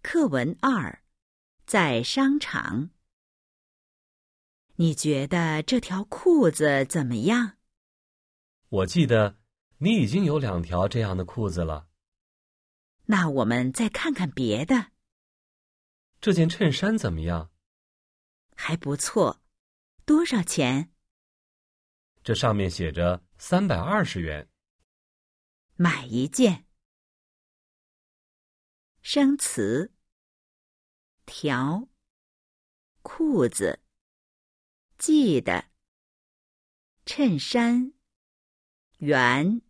课文二，在商场。你觉得这条裤子怎么样？我记得你已经有两条这样的裤子了。那我们再看看别的。这件衬衫怎么样？还不错。多少钱？这上面写着三百二十元。买一件。生词：条、裤子、记得、衬衫、圆。